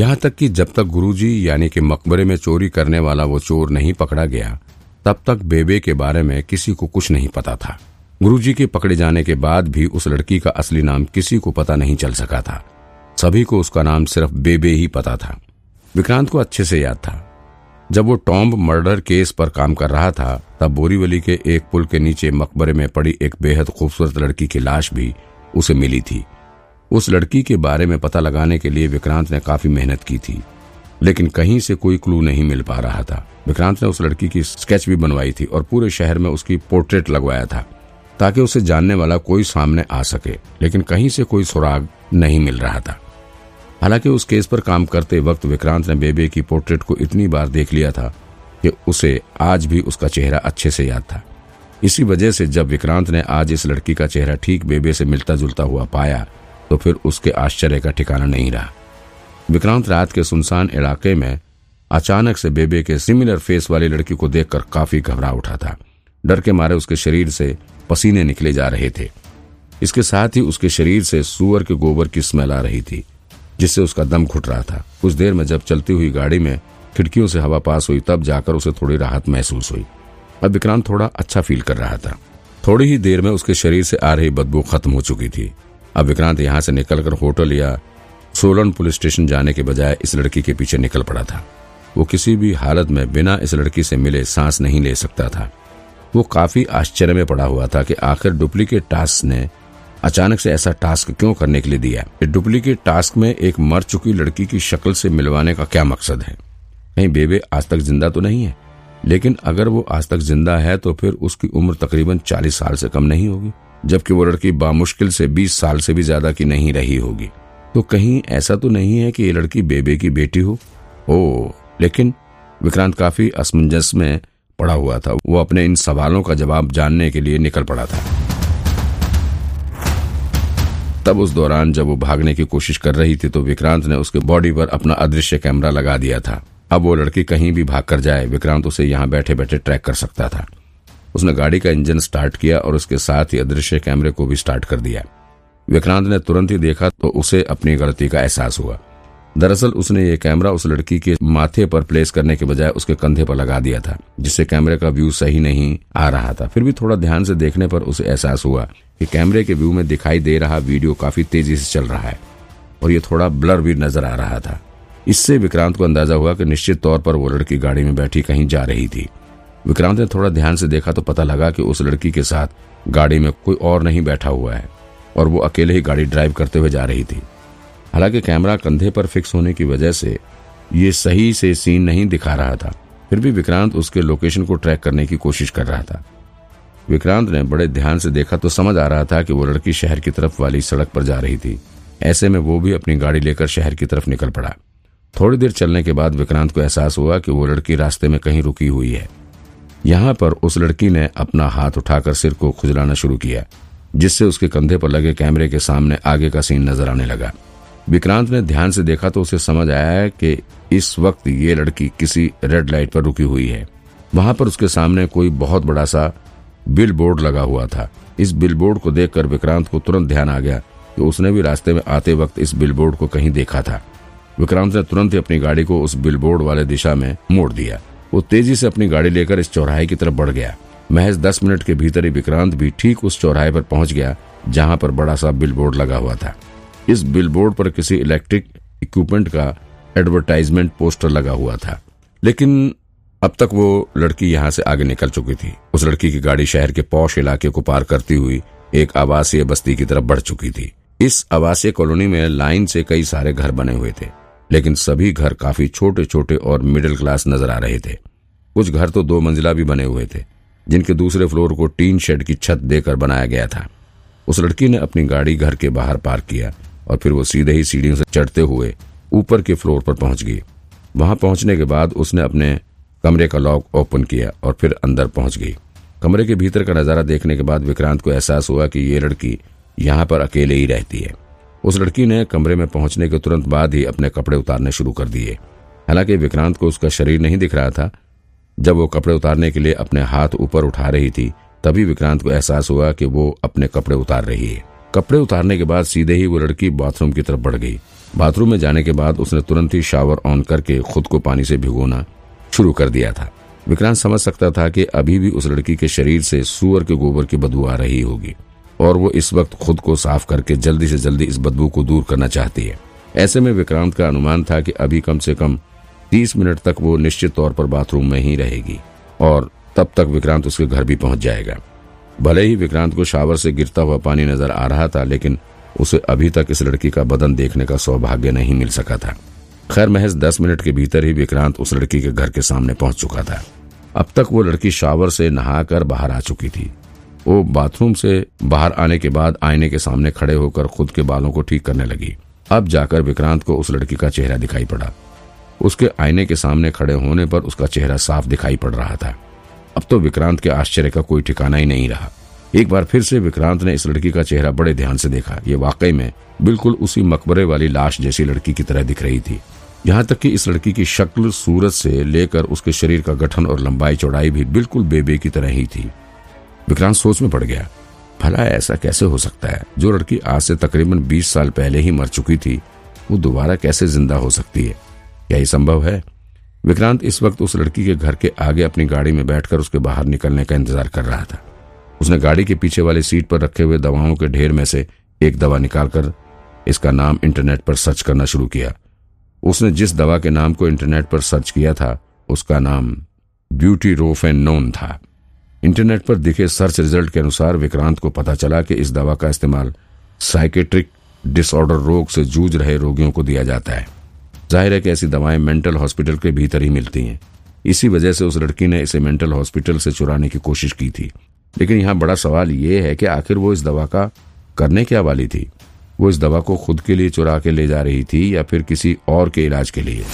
यहाँ तक कि जब तक गुरुजी यानी कि मकबरे में चोरी करने वाला वो चोर नहीं पकड़ा गया, तब तक बेबे के बारे में किसी को कुछ नहीं पता था। गुरुजी के पकड़े जाने के बाद भी उस लड़की का असली नाम किसी को पता नहीं चल सका था। सभी को उसका नाम सिर्फ़ बेबे ही पता था। विक्रांत को अच्छे से याद था। जब वो टॉम्ब मर्डर केस पर काम कर रहा था, तब बोरीवली के एक पुल के नीचे मकबरे में पड़ी एक बेहद खूबसूरत लड़की की लाश भी उसे मिली थी। उस लड़की के बारे में पता लगाने के लिए विक्रांत ने काफ़ी मेहनत की थी, लेकिन कहीं से कोई क्लू नहीं मिल पा रहा था। विक्रांत ने उस लड़की की स्केच भी बनवाई थी और पूरे शहर में उसकी पोर्ट्रेट लगवाया था, ताकि उसे जानने वाला कोई सामने आ सके, लेकिन कहीं से कोई सुराग नहीं मिल रहा था। हालाँकि उस केस पर काम करते वक्त विक्रांत ने बेबे की पोर्ट्रेट को इतनी बार देख लिया था कि उसे आज भी उसका चेहरा अच्छे से याद था। इसी वजह से जब विक्रांत ने आज इस लड़की का चेहरा ठीक बेबे से मिलता जुलता हुआ पाया तो फिर उसके आश्चर्य का ठिकाना नहीं रहा। विक्रांत रात के सुनसान इलाके में अचानक से बेबे के सिमिलर फेस वाली लड़की को देखकर काफ़ी घबरा उठा था। डर के मारे उसके शरीर से पसीने निकले जा रहे थे। इसके साथ ही उसके शरीर से सुअर के गोबर की स्मेल आ रही थी, जिससे उसका दम घुट रहा था। कुछ देर में जब चलती हुई गाड़ी में खिड़कियों से हवा पास हुई, तब जाकर उसे थोड़ी राहत महसूस हुई। अब विक्रांत थोड़ा अच्छा फील कर रहा था। थोड़ी ही देर में उसके शरीर से आ रही बदबू खत्म हो चुकी थी। अब विक्रांत यहाँ से निकलकर होटल या सोलन पुलिस स्टेशन जाने के बजाय इस लड़की के पीछे निकल पड़ा था। वो किसी भी हालत में बिना इस लड़की से मिले सांस नहीं ले सकता था। वो काफ़ी आश्चर्य में पड़ा हुआ था कि आखिर डुप्लीकेट टास्क ने अचानक से ऐसा टास्क क्यों करने के लिए दिया? डुप्लीकेट टास्क में एक मर चुकी लड़की की शक्ल से मिलवाने का क्या मकसद है? कहीं बेबे, आज तक ज़िंदा तो नहीं है। लेकिन अगर वो आज तक ज़िंदा है तो फिर उसकी उम्र तकरीबन चालीस साल से कम नहीं होगी। जबकि वो लड़की बामुश्किल से बीस साल से भी ज़्यादा की नहीं रही होगी। तो कहीं ऐसा तो नहीं है कि ये लड़की बेबे की बेटी हो? ओ, लेकिन विक्रांत काफ़ी असमंजस में पड़ा हुआ था। वो अपने इन सवालों का जवाब जानने के लिए निकल पड़ा था। तब उस दौरान जब वो भागने की कोशिश कर रही थी तो विक्रांत ने उसके बॉडी पर अपना अदृश्य कैमरा लगा दिया था। अब वो लड़की कहीं भी भाग कर जाए, विक्रांत उसे यहाँ बैठे बैठे ट्रैक कर सकता था। उसने गाड़ी का इंजन स्टार्ट किया और उसके साथ ही अदृश्य कैमरे को भी स्टार्ट कर दिया। विक्रांत ने तुरंत ही देखा तो उसे अपनी गलती का एहसास हुआ। दरअसल उसने ये कैमरा उस लड़की के माथे पर प्लेस करने के बजाय उसके कंधे पर लगा दिया था, जिससे कैमरे का व्यू सही नहीं आ रहा था। फिर भी थोड़ा ध्यान से देखने पर उसे एहसास हुआ कि कैमरे के व्यू में दिखाई दे रहा वीडियो काफ़ी तेज़ी से चल रहा है और ये थोड़ा ब्लर भी नज़र आ रहा था। इससे विक्रांत को अंदाज़ा हुआ कि निश्चित तौर पर वो लड़की गाड़ी में बैठी कहीं जा रही थी। विक्रांत ने थोड़ा ध्यान से देखा तो पता लगा कि उस लड़की के साथ गाड़ी में कोई और नहीं बैठा हुआ है और वो अकेले ही गाड़ी ड्राइव करते हुए जा रही थी। हालाँकि कैमरा कंधे पर फिक्स होने की वजह से ये सही से सीन नहीं दिखा रहा था। फिर भी विक्रांत उसके लोकेशन को ट्रैक करने की कोशिश कर रहा था। विक्रांत ने बड़े ध्यान से देखा तो समझ आ रहा था कि वो लड़की शहर की तरफ़ वाली सड़क पर जा रही थी। ऐसे में वो भी अपनी गाड़ी लेकर शहर की तरफ़ निकल पड़ा। थोड़ी देर चलने के बाद विक्रांत को एहसास हुआ कि वो लड़की रास्ते में कहीं रुकी हुई है। यहाँ पर उस लड़की ने अपना हाथ उठाकर सिर को खुजलाना शुरू किया, जिससे उसके कंधे पर लगे कैमरे के सामने आगे का सीन नज़र आने लगा। विक्रांत ने ध्यान से देखा तो उसे समझ आया कि इस वक्त ये लड़की किसी रेड लाइट पर रुकी हुई है। वहाँ पर उसके सामने कोई बहुत बड़ा सा बिल बोर्ड लगा हुआ था। इस बिल बोर्ड को देखकर विक्रांत को तुरंत ध्यान आ गया कि उसने भी रास्ते में आते वक्त इस बिल बोर्ड को कहीं देखा था। विक्रांत ने तुरंत ही अपनी गाड़ी को उस बिल बोर्ड वाले दिशा में मोड़ दिया। वो तेज़ी से अपनी गाड़ी लेकर इस चौराहे की तरफ़ बढ़ गया। महज दस मिनट के भीतर ही विक्रांत भी ठीक उस चौराहे पर पहुँच गया, जहाँ पर बड़ा सा बिल बोर्ड लगा हुआ था। इस बिल बोर्ड पर किसी इलेक्ट्रिक इक्विपमेंट का एडवर्टाइजमेंट पोस्टर लगा हुआ था। लेकिन अब तक वो लड़की यहाँ से आगे निकल चुकी थी। उस लड़की की गाड़ी शहर के पौष इलाके को पार करती हुई एक आवासीय बस्ती की तरफ़ बढ़ चुकी थी। इस आवासीय कॉलोनी में लाइन से कई सारे घर बने हुए थे। लेकिन सभी घर काफ़ी छोटे छोटे और मिडिल क्लास नज़र आ रहे थे। कुछ घर तो दो मंजिला भी बने हुए थे, जिनके दूसरे फ्लोर को टीन शेड की छत देकर बनाया गया था। उस लड़की ने अपनी गाड़ी घर के बाहर पार्क किया और फिर वो सीधे ही सीढ़ियों से चढ़ते हुए ऊपर के फ्लोर पर पहुँच गई। वहाँ पहुँचने के बाद उसने अपने कमरे का लॉक ओपन किया और फिर अंदर पहुँच गई। कमरे के भीतर का नज़ारा देखने के बाद विक्रांत को एहसास हुआ कि ये लड़की यहाँ पर अकेले ही रहती है। उस लड़की ने कमरे में पहुँचने के तुरंत बाद ही अपने कपड़े उतारने शुरू कर दिए। हालाँकि विक्रांत को उसका शरीर नहीं दिख रहा था। जब वो कपड़े उतारने के लिए अपने हाथ ऊपर उठा रही थी, तभी विक्रांत को एहसास हुआ कि वो अपने कपड़े उतार रही है। कपड़े उतारने के बाद सीधे ही वो लड़की बाथरूम की तरफ़ बढ़ गई। बाथरूम में जाने के बाद उसने तुरंत ही शावर ऑन करके खुद को पानी से भिगोना शुरू कर दिया था। विक्रांत समझ सकता था कि अभी भी उस लड़की के शरीर से सुअर के गोबर की बदबू आ रही होगी। और वो इस वक्त खुद को साफ़ करके जल्दी से जल्दी इस बदबू को दूर करना चाहती है। ऐसे में विक्रांत का अनुमान था कि अभी कम से कम तीस मिनट तक वो निश्चित तौर पर बाथरूम में ही रहेगी, और तब तक विक्रांत उसके घर भी पहुँच जाएगा। भले ही विक्रांत को शावर से गिरता हुआ पानी नज़र आ रहा था, लेकिन उसे अभी तक इस लड़की का बदन देखने का सौभाग्य नहीं मिल सका था। खैर, महज दस मिनट के भीतर ही विक्रांत उस लड़की के घर के सामने पहुँच चुका था। अब तक वो लड़की शावर से नहाकर बाहर आ चुकी थी। वो बाथरूम से बाहर आने के बाद आईने के सामने खड़े होकर खुद के बालों को ठीक करने लगी। अब जाकर विक्रांत को उस लड़की का चेहरा दिखाई पड़ा। उसके आईने के सामने खड़े होने पर उसका चेहरा साफ़ दिखाई पड़ रहा था। अब तो विक्रांत के आश्चर्य का कोई ठिकाना ही नहीं रहा। एक बार फिर से विक्रांत ने इस लड़की का चेहरा बड़े ध्यान से देखा। ये वाकई में बिल्कुल उसी मकबरे वाली लाश जैसी लड़की की तरह दिख रही थी। यहाँ तक कि इस लड़की की शक्ल, सूरत से लेकर उसके शरीर का गठन और लंबाई चौड़ाई भी बिल्कुल बेबे की तरह ही थी। विक्रांत सोच में पड़ गया, भला ऐसा कैसे हो सकता है? जो लड़की आज से तकरीबन 20 साल पहले ही मर चुकी थी, वो दोबारा कैसे ज़िंदा हो सकती है? क्या संभव है? विक्रांत इस वक्त उस लड़की के घर के आगे अपनी गाड़ी में बैठकर उसके बाहर निकलने का इंतज़ार कर रहा था। उसने गाड़ी के पीछे वाली सीट पर रखे हुए दवाओं के ढेर में से एक दवा निकालकर इसका नाम इंटरनेट पर सर्च करना शुरू किया। उसने जिस दवा के नाम को इंटरनेट पर सर्च किया था, उसका नाम ब्यूटी रोफेनोन था। इंटरनेट पर दिखे सर्च रिज़ल्ट के अनुसार विक्रांत को पता चला कि इस दवा का इस्तेमाल साइकेट्रिक डिसऑर्डर रोग से जूझ रहे रोगियों को दिया जाता है। ज़ाहिर है कि ऐसी दवाएँ मेंटल हॉस्पिटल के भीतर ही मिलती हैं। इसी वजह से उस लड़की ने इसे मेंटल हॉस्पिटल से चुराने की कोशिश की थी। लेकिन यहाँ बड़ा सवाल ये है कि आखिर वो इस दवा का करने क्या वाली थी? वो इस दवा को खुद के लिए चुरा के ले जा रही थी या फिर किसी और के इलाज के लिए?